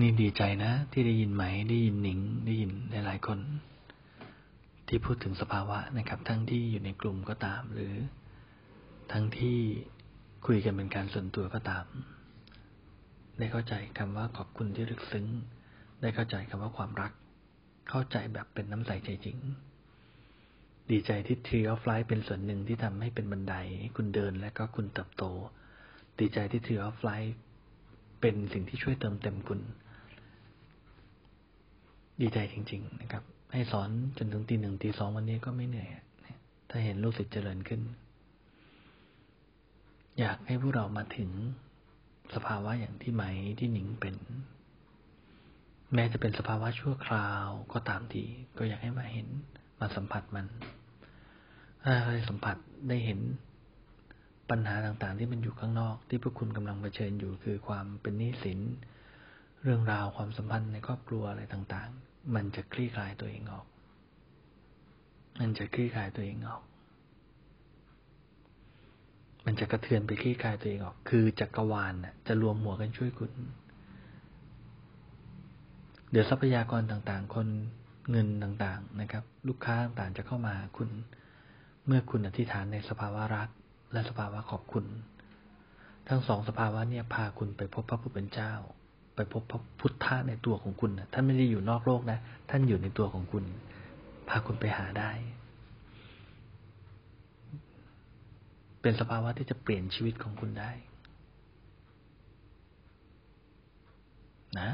นี่ดีใจนะ ที่ได้ยินไหม ได้ยินหนิง ได้ยินหลายๆคน ที่พูดถึงสภาวะนะครับ ทั้งที่อยู่ในกลุ่มก็ตาม หรือ ทั้งที่คุยกันเป็นการส่วนตัวก็ตาม ได้เข้าใจคำว่าขอบคุณที่ลึกซึ้ง ได้เข้าใจคำว่าความรัก เข้าใจแบบเป็นน้ำใสใจจริง ดีใจที่ Tree of Life เป็นส่วนหนึ่งที่ทำให้เป็นบันได คุณเดินและก็คุณเติบโต ดีใจที่ Tree of Life เป็นสิ่งที่ช่วยเติมเต็มคุณ ดีใจจริง ๆ นะครับ ให้สอนจนถึงตีหนึ่งตีสองวันนี้ก็ไม่เหนื่อย ถ้าเห็นลูกศิษย์เจริญขึ้น อยากให้พวกเรามาถึงสภาวะอย่างที่ไหมที่หนิงเป็น แม้จะเป็นสภาวะชั่วคราวก็ตามทีก็อยากให้มาเห็นมาสัมผัสมันถ้าได้สัมผัสได้เห็น ปัญหาต่างๆ ที่มันอยู่ข้างนอก ที่พวกคุณกำลังเผชิญอยู่คือความเป็นหนี้สิน เรื่องราวความสัมพันธ์ในครอบครัวอะไรต่างๆ มันจะคลี่คลายตัวเองออก มันจะคลี่คลายตัวเองออก มันจะกระเทือนไปคลี่คลายตัวเองออก คือจักรวาลน่ะจะรวมหัวกันช่วยคุณ เดี๋ยวทรัพยากรต่างๆ คนเงินต่างๆ นะครับ ลูกค้าต่างๆจะเข้ามาคุณ เมื่อคุณอธิษฐานในสภาวะรัก และสภาวะขอบคุณ ทั้งสองสภาวะเนี่ยพาคุณไปพบพระผู้เป็นเจ้า ไปพบพระพุทธะในตัวของคุณนะท่านไม่ได้อยู่นอกโลกนะ ท่านอยู่ในตัวของคุณ พาคุณไปหาได้ เป็นสภาวะที่จะเปลี่ยนชีวิตของคุณได้ นะ